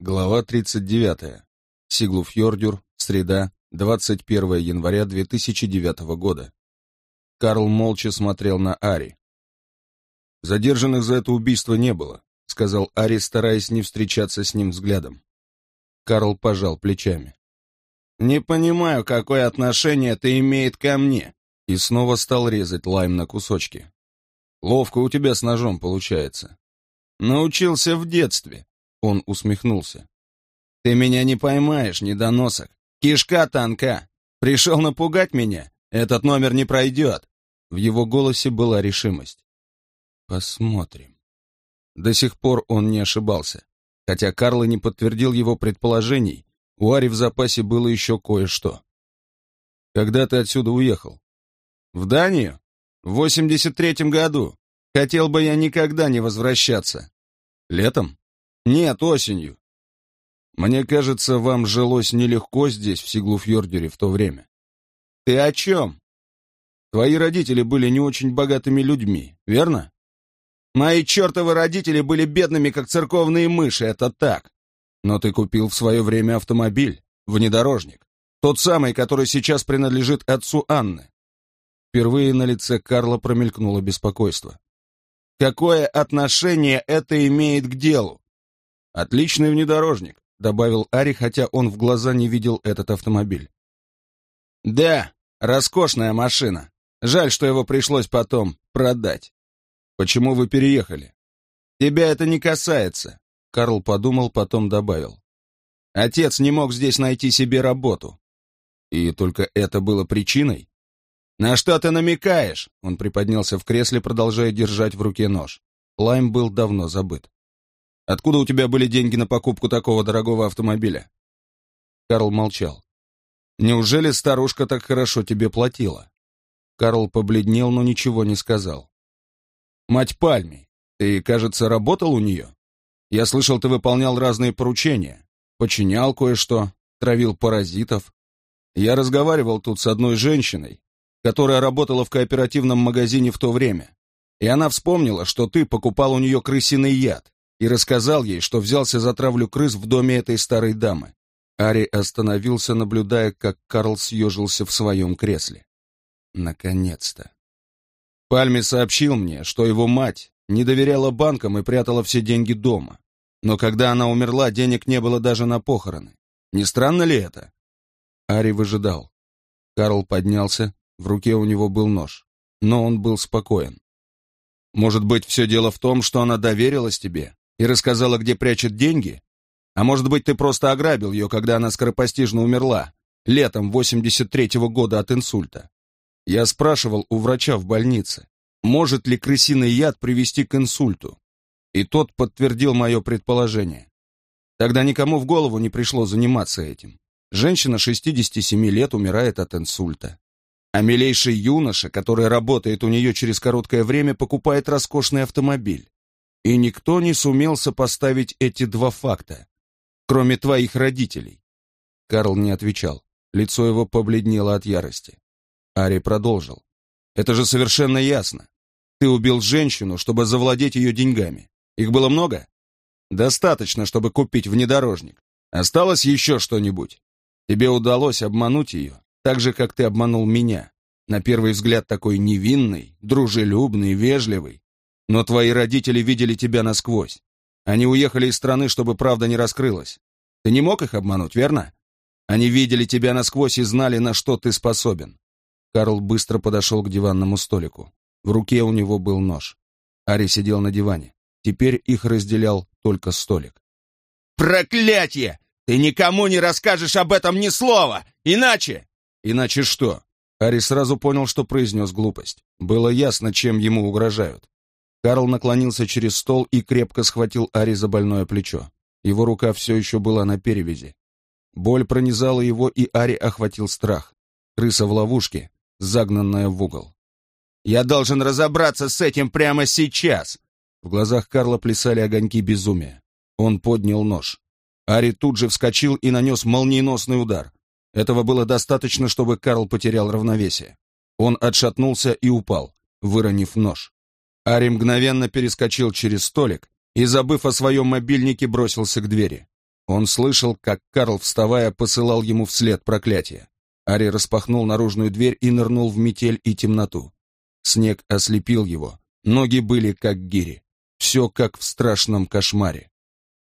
Глава 39. Сиглуфьордюр, среда, 21 января 2009 года. Карл молча смотрел на Ари. «Задержанных за это убийство не было», — сказал Ари, стараясь не встречаться с ним взглядом. Карл пожал плечами. «Не понимаю, какое отношение это имеет ко мне», и снова стал резать лайм на кусочки. «Ловко у тебя с ножом получается». «Научился в детстве», он усмехнулся. «Ты меня не поймаешь, недоносок. Кишка танка. Пришел напугать меня? Этот номер не пройдет». В его голосе была решимость. «Посмотрим». До сих пор он не ошибался. Хотя Карл не подтвердил его предположений, у Ари в запасе было еще кое-что. «Когда ты отсюда уехал?» «В Данию? В 83-м году. Хотел бы я никогда не возвращаться». «Летом?» «Нет, осенью. Мне кажется, вам жилось нелегко здесь, в Сиглуфьордере, в то время». «Ты о чем?» «Твои родители были не очень богатыми людьми, верно?» «Мои чертовы родители были бедными, как церковные мыши, это так. Но ты купил в свое время автомобиль, внедорожник, тот самый, который сейчас принадлежит отцу Анны». Впервые на лице Карла промелькнуло беспокойство. «Какое отношение это имеет к делу? «Отличный внедорожник», — добавил Ари, хотя он в глаза не видел этот автомобиль. «Да, роскошная машина. Жаль, что его пришлось потом продать». «Почему вы переехали?» «Тебя это не касается», — Карл подумал, потом добавил. «Отец не мог здесь найти себе работу». «И только это было причиной?» «На что ты намекаешь?» Он приподнялся в кресле, продолжая держать в руке нож. Лайм был давно забыт. Откуда у тебя были деньги на покупку такого дорогого автомобиля?» Карл молчал. «Неужели старушка так хорошо тебе платила?» Карл побледнел, но ничего не сказал. «Мать Пальми, ты, кажется, работал у нее? Я слышал, ты выполнял разные поручения, починял кое-что, травил паразитов. Я разговаривал тут с одной женщиной, которая работала в кооперативном магазине в то время, и она вспомнила, что ты покупал у нее крысиный яд и рассказал ей, что взялся за травлю крыс в доме этой старой дамы. Ари остановился, наблюдая, как Карл съежился в своем кресле. Наконец-то. Пальми сообщил мне, что его мать не доверяла банкам и прятала все деньги дома. Но когда она умерла, денег не было даже на похороны. Не странно ли это? Ари выжидал. Карл поднялся, в руке у него был нож. Но он был спокоен. «Может быть, все дело в том, что она доверилась тебе, и рассказала, где прячет деньги? А может быть, ты просто ограбил ее, когда она скоропостижно умерла, летом 83-го года от инсульта? Я спрашивал у врача в больнице, может ли крысиный яд привести к инсульту? И тот подтвердил мое предположение. Тогда никому в голову не пришло заниматься этим. Женщина 67 лет умирает от инсульта. А милейший юноша, который работает у нее через короткое время, покупает роскошный автомобиль. И никто не сумел сопоставить эти два факта, кроме твоих родителей. Карл не отвечал. Лицо его побледнело от ярости. Ари продолжил. «Это же совершенно ясно. Ты убил женщину, чтобы завладеть ее деньгами. Их было много? Достаточно, чтобы купить внедорожник. Осталось еще что-нибудь? Тебе удалось обмануть ее, так же, как ты обманул меня. На первый взгляд такой невинный, дружелюбный, вежливый, но твои родители видели тебя насквозь. Они уехали из страны, чтобы правда не раскрылась. Ты не мог их обмануть, верно? Они видели тебя насквозь и знали, на что ты способен. Карл быстро подошел к диванному столику. В руке у него был нож. Ари сидел на диване. Теперь их разделял только столик. «Проклятье! Ты никому не расскажешь об этом ни слова! Иначе...» «Иначе что?» Ари сразу понял, что произнес глупость. Было ясно, чем ему угрожают. Карл наклонился через стол и крепко схватил Ари за больное плечо. Его рука все еще была на перевязи. Боль пронизала его, и Ари охватил страх. Крыса в ловушке, загнанная в угол. «Я должен разобраться с этим прямо сейчас!» В глазах Карла плясали огоньки безумия. Он поднял нож. Ари тут же вскочил и нанес молниеносный удар. Этого было достаточно, чтобы Карл потерял равновесие. Он отшатнулся и упал, выронив нож. Ари мгновенно перескочил через столик и, забыв о своем мобильнике, бросился к двери. Он слышал, как Карл, вставая, посылал ему вслед проклятие. Ари распахнул наружную дверь и нырнул в метель и темноту. Снег ослепил его, ноги были как гири. Все как в страшном кошмаре.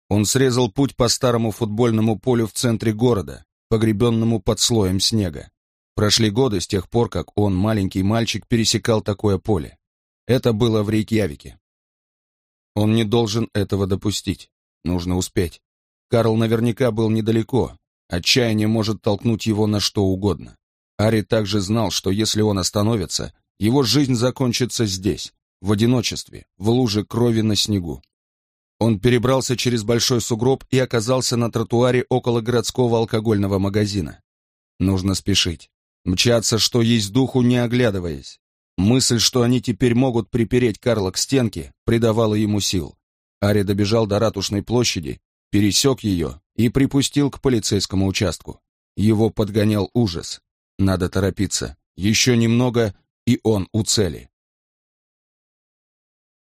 Он срезал путь по старому футбольному полю в центре города, погребенному под слоем снега. Прошли годы с тех пор, как он, маленький мальчик, пересекал такое поле. Это было в Рейкьявике. Он не должен этого допустить. Нужно успеть. Карл наверняка был недалеко. Отчаяние может толкнуть его на что угодно. Ари также знал, что если он остановится, его жизнь закончится здесь, в одиночестве, в луже крови на снегу. Он перебрался через большой сугроб и оказался на тротуаре около городского алкогольного магазина. Нужно спешить. Мчаться, что есть духу, не оглядываясь. Мысль, что они теперь могут припереть Карла к стенке, придавала ему сил. Ари добежал до ратушной площади, пересек ее и припустил к полицейскому участку. Его подгонял ужас. Надо торопиться. Еще немного, и он у цели.